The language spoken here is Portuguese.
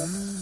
Hum.